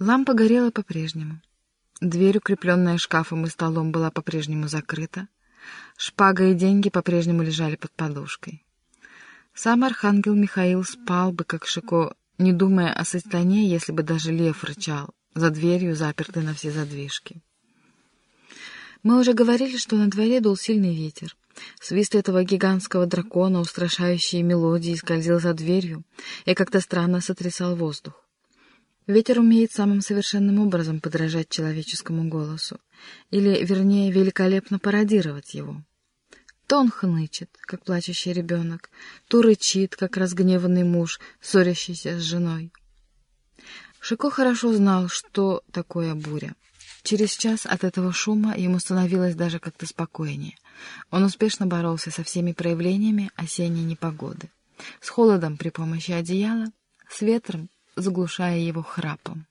Лампа горела по-прежнему. Дверь, укрепленная шкафом и столом, была по-прежнему закрыта. Шпага и деньги по-прежнему лежали под подушкой. Сам архангел Михаил спал бы, как Шико, не думая о сатане, если бы даже лев рычал, за дверью заперты на все задвижки. Мы уже говорили, что на дворе дул сильный ветер. Свист этого гигантского дракона, устрашающие мелодии, скользил за дверью и как-то странно сотрясал воздух. Ветер умеет самым совершенным образом подражать человеческому голосу, или, вернее, великолепно пародировать его. То он хнычет, как плачущий ребенок, то рычит, как разгневанный муж, ссорящийся с женой. Шико хорошо знал, что такое буря. Через час от этого шума ему становилось даже как-то спокойнее. Он успешно боролся со всеми проявлениями осенней непогоды. С холодом при помощи одеяла, с ветром заглушая его храпом.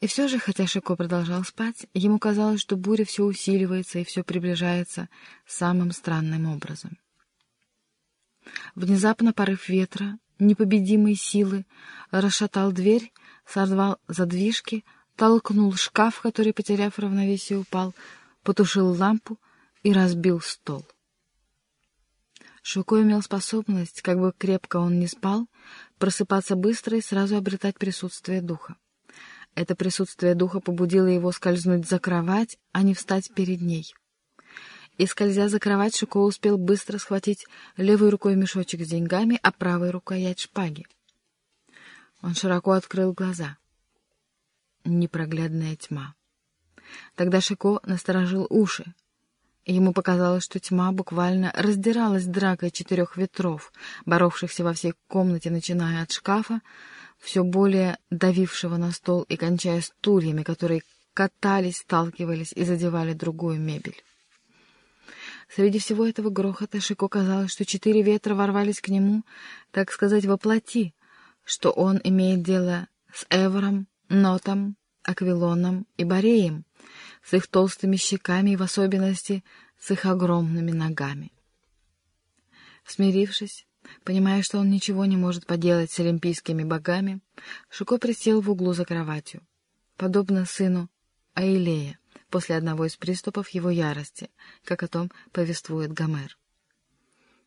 И все же, хотя Шико продолжал спать, ему казалось, что буря все усиливается и все приближается самым странным образом. Внезапно порыв ветра, непобедимой силы, расшатал дверь, сорвал задвижки, толкнул шкаф, который, потеряв равновесие, упал, потушил лампу и разбил стол. Шуко имел способность, как бы крепко он ни спал, просыпаться быстро и сразу обретать присутствие духа. Это присутствие духа побудило его скользнуть за кровать, а не встать перед ней. И, скользя за кровать, Шуко успел быстро схватить левой рукой мешочек с деньгами, а правой рукоять шпаги. Он широко открыл глаза. Непроглядная тьма. Тогда Шико насторожил уши, Ему показалось, что тьма буквально раздиралась дракой четырех ветров, боровшихся во всей комнате, начиная от шкафа, все более давившего на стол и кончая стульями, которые катались, сталкивались и задевали другую мебель. Среди всего этого грохота Шико казалось, что четыре ветра ворвались к нему, так сказать, воплоти, что он имеет дело с Эвором, Нотом, Аквилоном и Бореем, с их толстыми щеками и в особенности с их огромными ногами. Смирившись, понимая, что он ничего не может поделать с олимпийскими богами, Шуко присел в углу за кроватью, подобно сыну Аилея после одного из приступов его ярости, как о том повествует Гомер.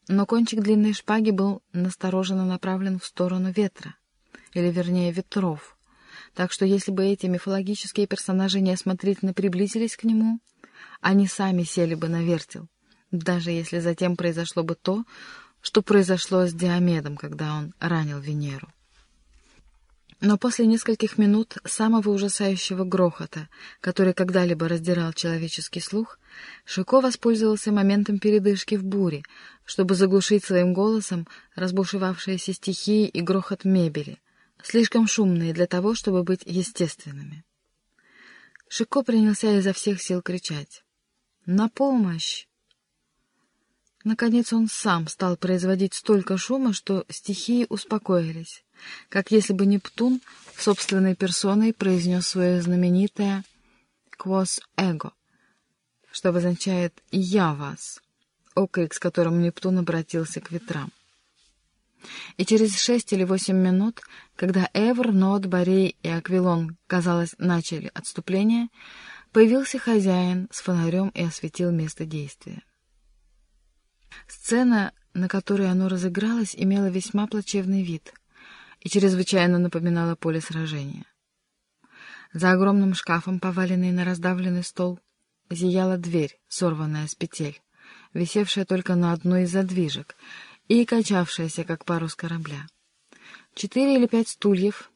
Но кончик длинной шпаги был настороженно направлен в сторону ветра, или вернее ветров, так что если бы эти мифологические персонажи неосмотрительно приблизились к нему, они сами сели бы на вертел, даже если затем произошло бы то, что произошло с Диомедом, когда он ранил Венеру. Но после нескольких минут самого ужасающего грохота, который когда-либо раздирал человеческий слух, Шико воспользовался моментом передышки в буре, чтобы заглушить своим голосом разбушевавшиеся стихии и грохот мебели, слишком шумные для того, чтобы быть естественными. Шико принялся изо всех сил кричать. «На помощь!» Наконец он сам стал производить столько шума, что стихии успокоились, как если бы Нептун собственной персоной произнес свое знаменитое «Quos ego», что обозначает «я вас», окрик, с которым Нептун обратился к ветрам. И через шесть или восемь минут, когда Эвр, Нот, Борей и Аквилон, казалось, начали отступление, появился хозяин с фонарем и осветил место действия. Сцена, на которой оно разыгралось, имела весьма плачевный вид и чрезвычайно напоминала поле сражения. За огромным шкафом, поваленный на раздавленный стол, зияла дверь, сорванная с петель, висевшая только на одной из задвижек — и качавшаяся, как парус корабля. Четыре или пять стульев,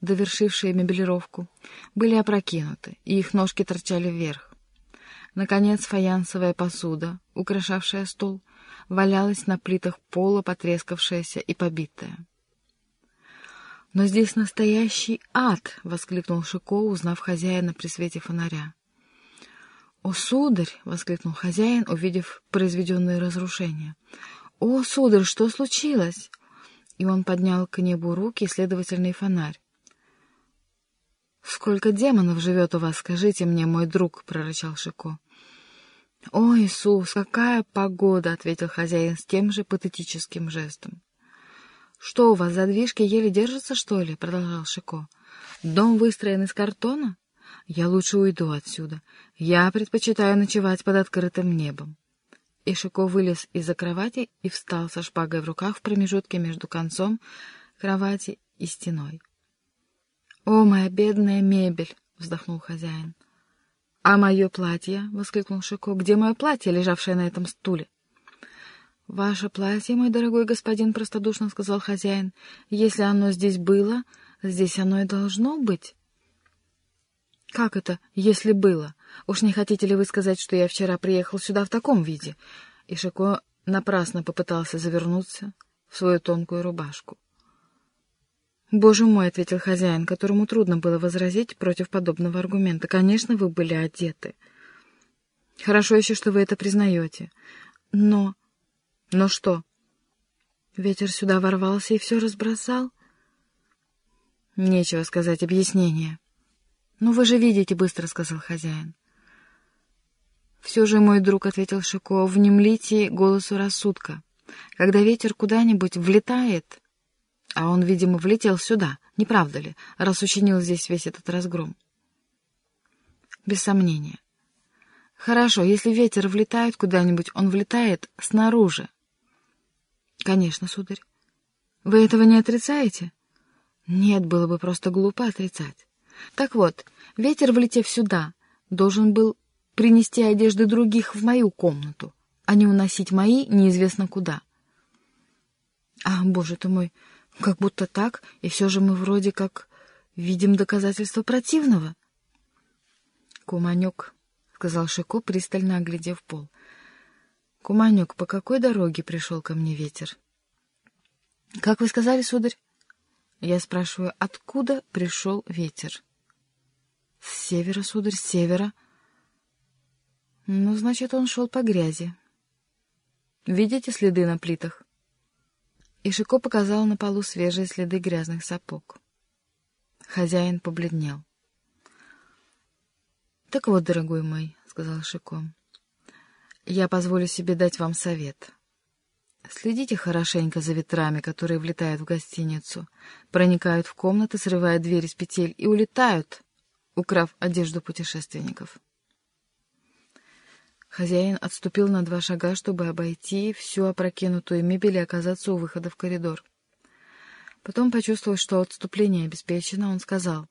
довершившие мебелировку, были опрокинуты, и их ножки торчали вверх. Наконец фаянсовая посуда, украшавшая стол, валялась на плитах пола, потрескавшаяся и побитая. «Но здесь настоящий ад!» — воскликнул Шико, узнав хозяина при свете фонаря. «О, сударь!» — воскликнул хозяин, увидев произведенные разрушения. «О, сударь, что случилось?» И он поднял к небу руки, следовательный фонарь. «Сколько демонов живет у вас, скажите мне, мой друг», — прорычал Шико. «О, Иисус, какая погода!» — ответил хозяин с тем же патетическим жестом. «Что у вас, задвижки еле держатся, что ли?» — продолжал Шико. Дом выстроен из картона? Я лучше уйду отсюда. Я предпочитаю ночевать под открытым небом. И Шико вылез из-за кровати и встал со шпагой в руках в промежутке между концом кровати и стеной. «О, моя бедная мебель!» — вздохнул хозяин. «А мое платье?» — воскликнул Шико. «Где мое платье, лежавшее на этом стуле?» «Ваше платье, мой дорогой господин», — простодушно сказал хозяин. «Если оно здесь было, здесь оно и должно быть». «Как это, если было? Уж не хотите ли вы сказать, что я вчера приехал сюда в таком виде?» И Шико напрасно попытался завернуться в свою тонкую рубашку. «Боже мой», — ответил хозяин, которому трудно было возразить против подобного аргумента. «Конечно, вы были одеты. Хорошо еще, что вы это признаете. Но...» Но что? Ветер сюда ворвался и все разбросал? Нечего сказать объяснение. Ну, вы же видите, — быстро сказал хозяин. Все же, мой друг, — ответил Шико, — внемлите голосу рассудка. Когда ветер куда-нибудь влетает, а он, видимо, влетел сюда, не правда ли, раз учинил здесь весь этот разгром? Без сомнения. Хорошо, если ветер влетает куда-нибудь, он влетает снаружи, Конечно, сударь. Вы этого не отрицаете? Нет, было бы просто глупо отрицать. Так вот, ветер, влетев сюда, должен был принести одежды других в мою комнату, а не уносить мои неизвестно куда. А, боже ты мой, как будто так, и все же мы вроде как видим доказательства противного. Куманек, — сказал Шико, пристально оглядев пол. Куманек, по какой дороге пришел ко мне ветер? — Как вы сказали, сударь? Я спрашиваю, откуда пришел ветер? — С севера, сударь, с севера. Ну, значит, он шел по грязи. Видите следы на плитах? И Шико показал на полу свежие следы грязных сапог. Хозяин побледнел. — Так вот, дорогой мой, — сказал Шико, — я позволю себе дать вам совет. Следите хорошенько за ветрами, которые влетают в гостиницу, проникают в комнаты, срывают двери с петель и улетают, украв одежду путешественников. Хозяин отступил на два шага, чтобы обойти всю опрокинутую мебель и оказаться у выхода в коридор. Потом, почувствовав, что отступление обеспечено, он сказал,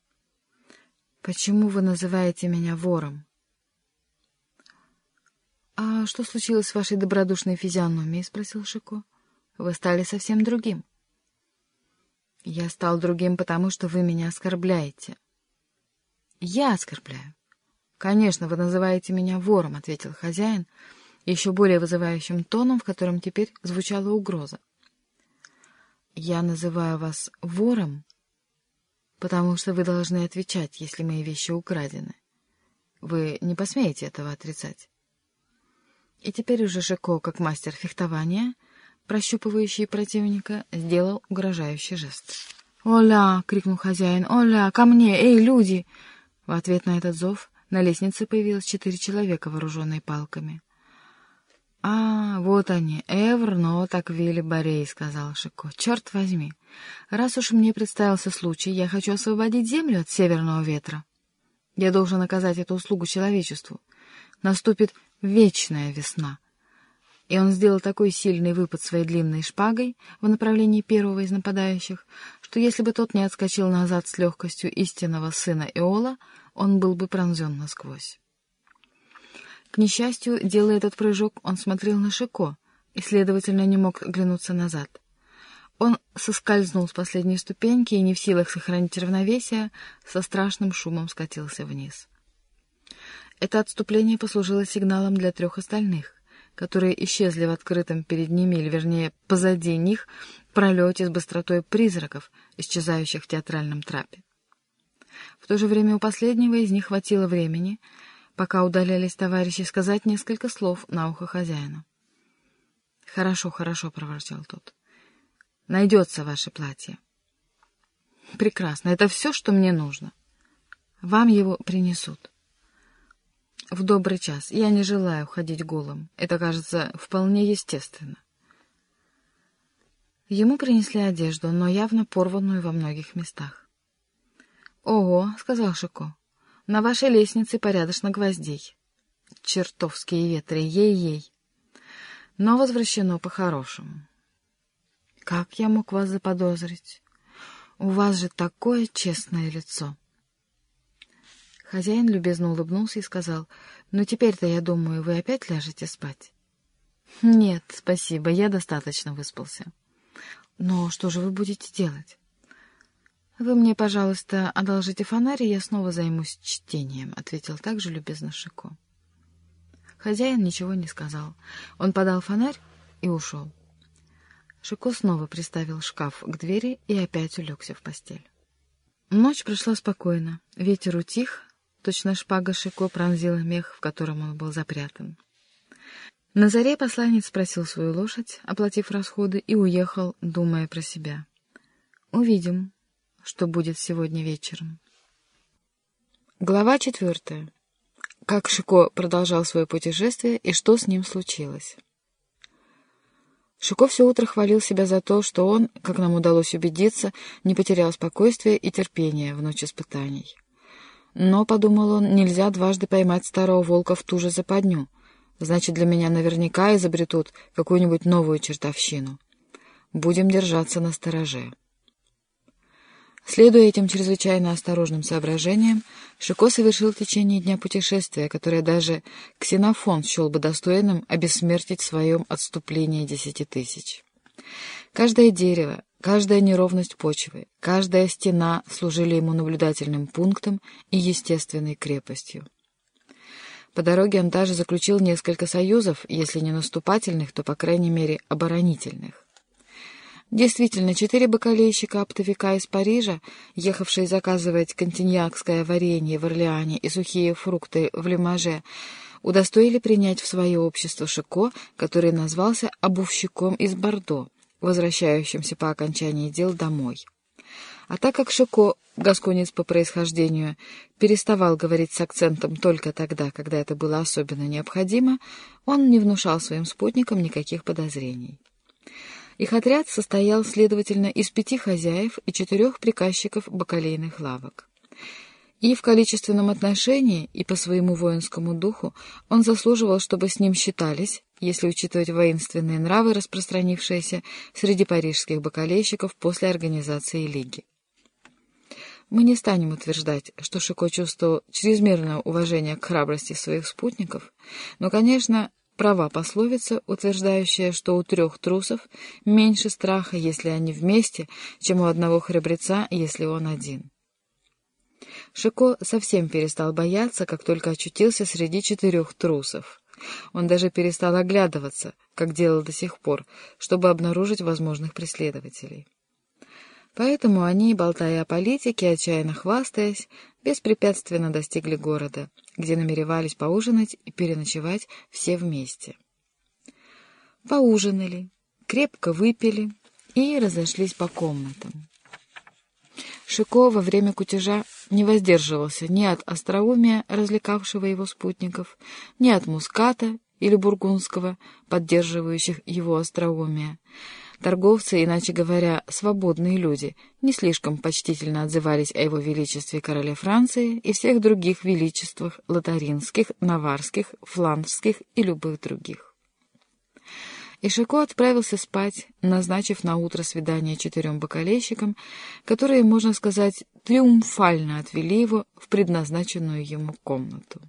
«Почему вы называете меня вором?» «А что случилось с вашей добродушной физиономией?» — спросил Шико. «Вы стали совсем другим». «Я стал другим, потому что вы меня оскорбляете». «Я оскорбляю?» «Конечно, вы называете меня вором», — ответил хозяин, еще более вызывающим тоном, в котором теперь звучала угроза. «Я называю вас вором, потому что вы должны отвечать, если мои вещи украдены. Вы не посмеете этого отрицать». И теперь уже Жеко, как мастер фехтования, прощупывающий противника, сделал угрожающий жест. «Оля!» — крикнул хозяин. «Оля! Ко мне! Эй, люди!» В ответ на этот зов на лестнице появилось четыре человека, вооруженные палками. «А, вот они, Эвр, но так Вилли Борей», — сказал Шико. «Черт возьми! Раз уж мне представился случай, я хочу освободить землю от северного ветра. Я должен оказать эту услугу человечеству. Наступит вечная весна. И он сделал такой сильный выпад своей длинной шпагой в направлении первого из нападающих, что если бы тот не отскочил назад с легкостью истинного сына Иола, он был бы пронзен насквозь. К несчастью, делая этот прыжок, он смотрел на Шико и, следовательно, не мог оглянуться назад. Он соскользнул с последней ступеньки и, не в силах сохранить равновесие, со страшным шумом скатился вниз. Это отступление послужило сигналом для трех остальных, которые исчезли в открытом перед ними, или вернее позади них, пролете с быстротой призраков, исчезающих в театральном трапе. В то же время у последнего из них хватило времени, пока удалялись товарищи, сказать несколько слов на ухо хозяина. «Хорошо, хорошо», — проворчал тот. «Найдется ваше платье». «Прекрасно, это все, что мне нужно. Вам его принесут». В добрый час. Я не желаю ходить голым. Это кажется вполне естественно. Ему принесли одежду, но явно порванную во многих местах. «Ого», — сказал Шико, — «на вашей лестнице порядочно гвоздей». Чертовские ветры, ей-ей. Но возвращено по-хорошему. Как я мог вас заподозрить? У вас же такое честное лицо. Хозяин любезно улыбнулся и сказал, «Ну теперь-то, я думаю, вы опять ляжете спать?» «Нет, спасибо, я достаточно выспался». «Но что же вы будете делать?» «Вы мне, пожалуйста, одолжите фонарь, и я снова займусь чтением», — ответил также любезно Шико. Хозяин ничего не сказал. Он подал фонарь и ушел. Шико снова приставил шкаф к двери и опять улегся в постель. Ночь прошла спокойно. Ветер утих, точно шпага Шико пронзила мех, в котором он был запрятан. На заре посланец спросил свою лошадь, оплатив расходы, и уехал, думая про себя. Увидим, что будет сегодня вечером. Глава четвертая. Как Шико продолжал свое путешествие и что с ним случилось. Шико все утро хвалил себя за то, что он, как нам удалось убедиться, не потерял спокойствия и терпения в ночь испытаний. Но, подумал он, нельзя дважды поймать старого волка в ту же западню. Значит, для меня наверняка изобретут какую-нибудь новую чертовщину. Будем держаться на стороже. Следуя этим чрезвычайно осторожным соображениям, Шико совершил в течение дня путешествия, которое даже Ксенофон счел бы достойным обессмертить в своем отступлении десяти тысяч. Каждое дерево, каждая неровность почвы, каждая стена служили ему наблюдательным пунктом и естественной крепостью. По дороге он даже заключил несколько союзов, если не наступательных, то, по крайней мере, оборонительных. Действительно, четыре бакалейщика оптовика из Парижа, ехавшие заказывать континьякское варенье в Орлеане и сухие фрукты в Лимаже, удостоили принять в свое общество Шико, который назвался обувщиком из Бордо, возвращающимся по окончании дел домой. А так как Шико, гасконец по происхождению, переставал говорить с акцентом только тогда, когда это было особенно необходимо, он не внушал своим спутникам никаких подозрений. Их отряд состоял, следовательно, из пяти хозяев и четырех приказчиков бакалейных лавок. И в количественном отношении, и по своему воинскому духу он заслуживал, чтобы с ним считались, если учитывать воинственные нравы, распространившиеся среди парижских бакалейщиков после организации Лиги. Мы не станем утверждать, что Шико чувствовал чрезмерное уважение к храбрости своих спутников, но, конечно, Права пословица, утверждающая, что у трех трусов меньше страха, если они вместе, чем у одного храбреца, если он один. Шико совсем перестал бояться, как только очутился среди четырех трусов. Он даже перестал оглядываться, как делал до сих пор, чтобы обнаружить возможных преследователей. Поэтому они, болтая о политике, отчаянно хвастаясь, беспрепятственно достигли города, где намеревались поужинать и переночевать все вместе. Поужинали, крепко выпили и разошлись по комнатам. Шико во время кутежа не воздерживался ни от остроумия, развлекавшего его спутников, ни от муската или бургундского, поддерживающих его остроумие, Торговцы, иначе говоря, свободные люди, не слишком почтительно отзывались о его величестве короля Франции и всех других величествах лотаринских, наварских, фландских и любых других. Ишико отправился спать, назначив на утро свидание четырем бокалейщикам, которые, можно сказать, триумфально отвели его в предназначенную ему комнату.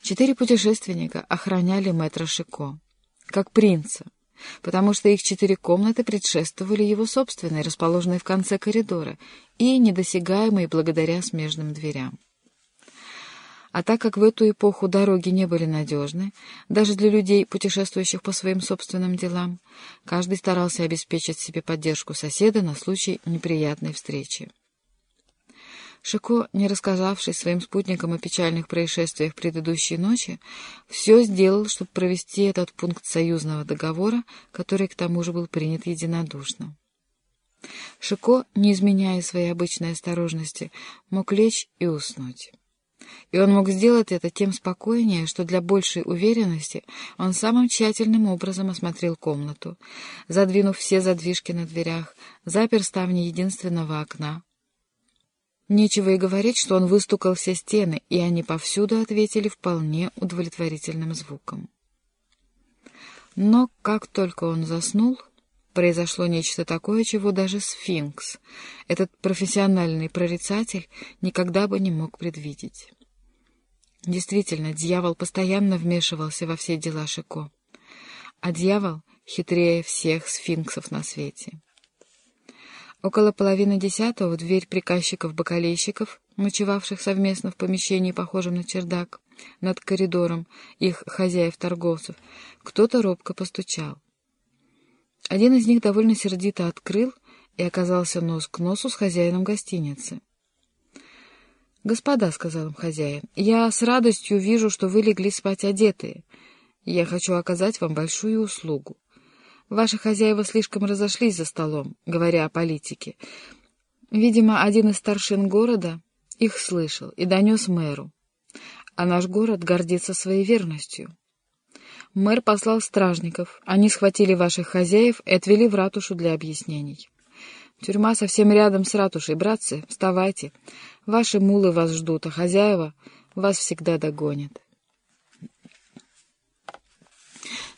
Четыре путешественника охраняли мэтра Шико, как принца, потому что их четыре комнаты предшествовали его собственной, расположенной в конце коридора, и недосягаемой благодаря смежным дверям. А так как в эту эпоху дороги не были надежны, даже для людей, путешествующих по своим собственным делам, каждый старался обеспечить себе поддержку соседа на случай неприятной встречи. Шико, не рассказавший своим спутникам о печальных происшествиях предыдущей ночи, все сделал, чтобы провести этот пункт союзного договора, который к тому же был принят единодушно. Шико, не изменяя своей обычной осторожности, мог лечь и уснуть. И он мог сделать это тем спокойнее, что для большей уверенности он самым тщательным образом осмотрел комнату, задвинув все задвижки на дверях, запер ставни единственного окна, Нечего и говорить, что он выстукал все стены, и они повсюду ответили вполне удовлетворительным звуком. Но как только он заснул, произошло нечто такое, чего даже сфинкс, этот профессиональный прорицатель, никогда бы не мог предвидеть. Действительно, дьявол постоянно вмешивался во все дела Шико, а дьявол хитрее всех сфинксов на свете. Около половины десятого в дверь приказчиков-бакалейщиков, ночевавших совместно в помещении, похожем на чердак, над коридором их хозяев-торговцев, кто-то робко постучал. Один из них довольно сердито открыл и оказался нос к носу с хозяином гостиницы. «Господа», — сказал им хозяин, — «я с радостью вижу, что вы легли спать одетые. Я хочу оказать вам большую услугу. Ваши хозяева слишком разошлись за столом, говоря о политике. Видимо, один из старшин города их слышал и донес мэру. А наш город гордится своей верностью. Мэр послал стражников. Они схватили ваших хозяев и отвели в ратушу для объяснений. Тюрьма совсем рядом с ратушей, братцы. Вставайте. Ваши мулы вас ждут, а хозяева вас всегда догонят.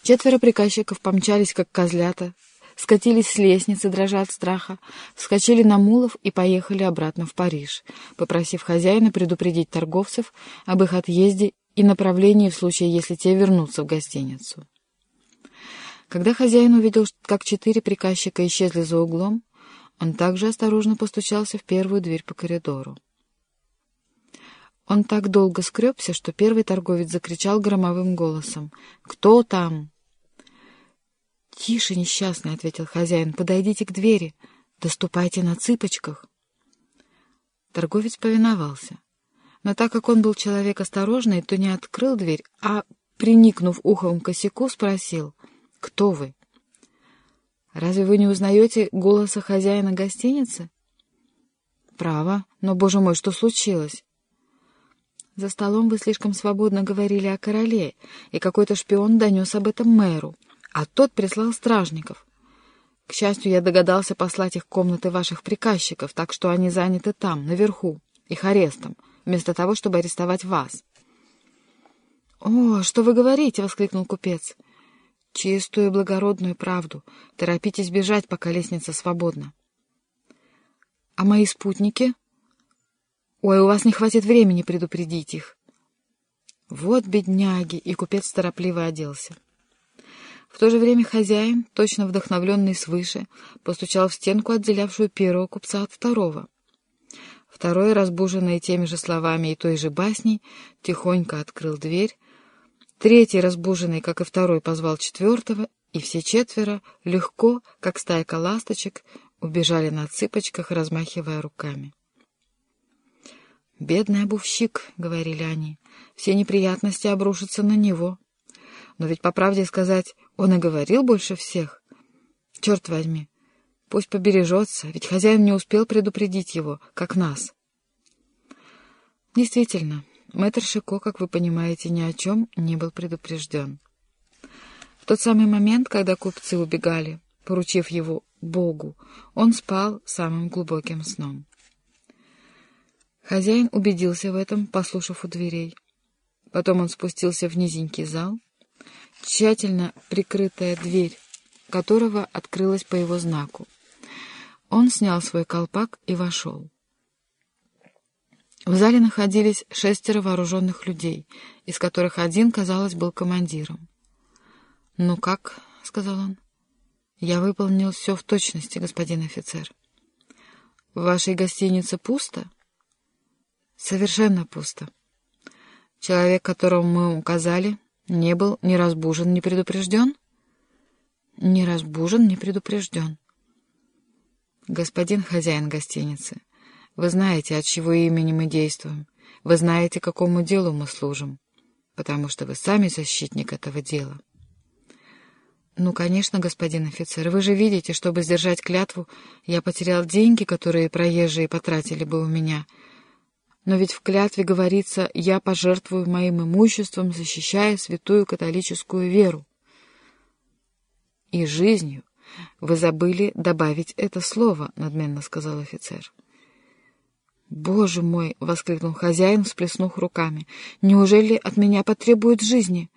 Четверо приказчиков помчались, как козлята, скатились с лестницы, дрожа от страха, вскочили на мулов и поехали обратно в Париж, попросив хозяина предупредить торговцев об их отъезде и направлении в случае, если те вернутся в гостиницу. Когда хозяин увидел, как четыре приказчика исчезли за углом, он также осторожно постучался в первую дверь по коридору. Он так долго скребся, что первый торговец закричал громовым голосом. «Кто там?» «Тише, несчастный», — ответил хозяин, — «подойдите к двери, доступайте на цыпочках». Торговец повиновался. Но так как он был человек осторожный, то не открыл дверь, а, приникнув ухом к косяку, спросил, «Кто вы?» «Разве вы не узнаете голоса хозяина гостиницы?» «Право, но, боже мой, что случилось?» «За столом вы слишком свободно говорили о короле, и какой-то шпион донес об этом мэру а тот прислал стражников. К счастью, я догадался послать их в комнаты ваших приказчиков, так что они заняты там, наверху, их арестом, вместо того, чтобы арестовать вас. — О, что вы говорите? — воскликнул купец. — Чистую благородную правду. Торопитесь бежать, пока лестница свободна. — А мои спутники? — Ой, у вас не хватит времени предупредить их. — Вот бедняги! — и купец торопливо оделся. В то же время хозяин, точно вдохновленный свыше, постучал в стенку, отделявшую первого купца от второго. Второй, разбуженный теми же словами и той же басней, тихонько открыл дверь. Третий, разбуженный, как и второй, позвал четвертого, и все четверо, легко, как стайка ласточек, убежали на цыпочках, размахивая руками. «Бедный обувщик», — говорили они, — «все неприятности обрушатся на него». Но ведь, по правде сказать, он и говорил больше всех. Черт возьми, пусть побережется, ведь хозяин не успел предупредить его, как нас. Действительно, мэтр Шико, как вы понимаете, ни о чем не был предупрежден. В тот самый момент, когда купцы убегали, поручив его Богу, он спал самым глубоким сном. Хозяин убедился в этом, послушав у дверей. Потом он спустился в низенький зал, тщательно прикрытая дверь, которого открылась по его знаку. Он снял свой колпак и вошел. В зале находились шестеро вооруженных людей, из которых один, казалось, был командиром. «Ну как?» — сказал он. «Я выполнил все в точности, господин офицер». «В вашей гостинице пусто?» «Совершенно пусто. Человек, которому мы указали, не был ни разбужен, ни предупрежден? Не разбужен, не предупрежден. Господин хозяин гостиницы, вы знаете, от чего имени мы действуем. Вы знаете, какому делу мы служим, потому что вы сами защитник этого дела. Ну, конечно, господин офицер, вы же видите, чтобы сдержать клятву, я потерял деньги, которые проезжие потратили бы у меня — но ведь в клятве говорится «я пожертвую моим имуществом, защищая святую католическую веру». И жизнью вы забыли добавить это слово, — надменно сказал офицер. «Боже мой!» — воскликнул хозяин, всплеснув руками. «Неужели от меня потребуют жизни?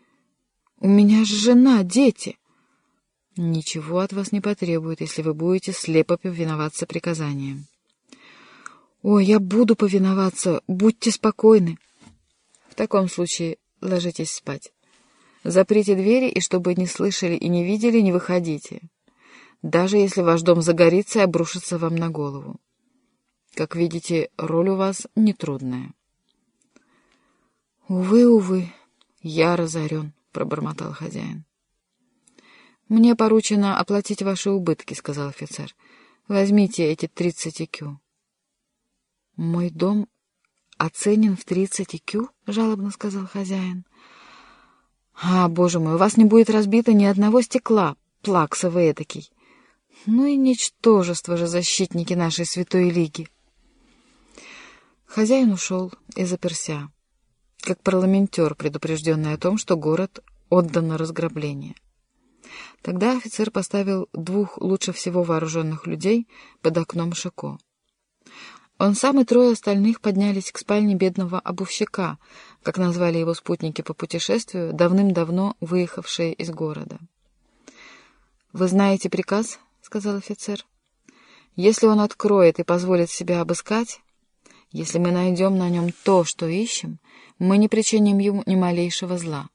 У меня же жена, дети!» «Ничего от вас не потребует, если вы будете слепо повиноваться приказаниям». «О, я буду повиноваться, будьте спокойны!» «В таком случае ложитесь спать. Заприте двери, и чтобы не слышали и не видели, не выходите, даже если ваш дом загорится и обрушится вам на голову. Как видите, роль у вас нетрудная. «Увы, увы, я разорен», — пробормотал хозяин. «Мне поручено оплатить ваши убытки», — сказал офицер. «Возьмите эти тридцать икю». «Мой дом оценен в тридцать икю?» — жалобно сказал хозяин. «А, боже мой, у вас не будет разбито ни одного стекла, плаксовый этакий. Ну и ничтожество же защитники нашей святой лиги». Хозяин ушел и заперся, как парламентер, предупрежденный о том, что город отдан на разграбление. Тогда офицер поставил двух лучше всего вооруженных людей под окном Шико. Он сам и трое остальных поднялись к спальне бедного обувщика, как назвали его спутники по путешествию, давным-давно выехавшие из города. «Вы знаете приказ?» — сказал офицер. «Если он откроет и позволит себя обыскать, если мы найдем на нем то, что ищем, мы не причиним ему ни малейшего зла.